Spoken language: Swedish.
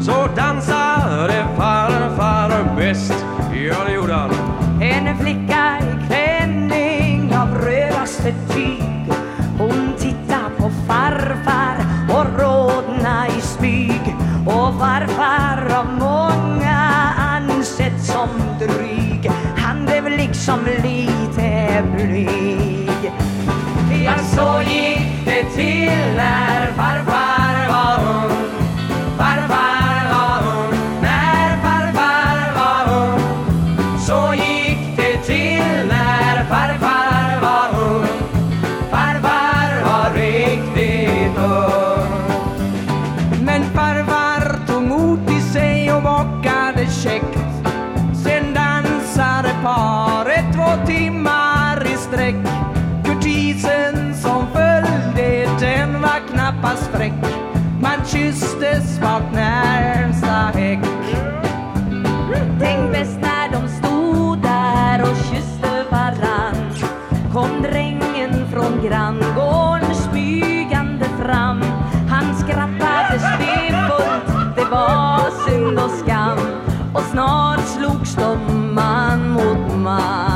så dansade farfar bäst. Ja, det gjorde han. En flicka i klänning av rödaste tyg Hon tittar på farfar och rodna i smyg Och farfar av många ansett som dryg Han blev liksom lite blyg gick det till när farfar var ung. Farfar var riktigt ung. Men farfar tog mod i sig och bockade käckt Sen dansade paret två timmar i sträck. Kurtisen som följde den var knappast fräck. Man kysstes bak närmsta häck. Slogs de man mot man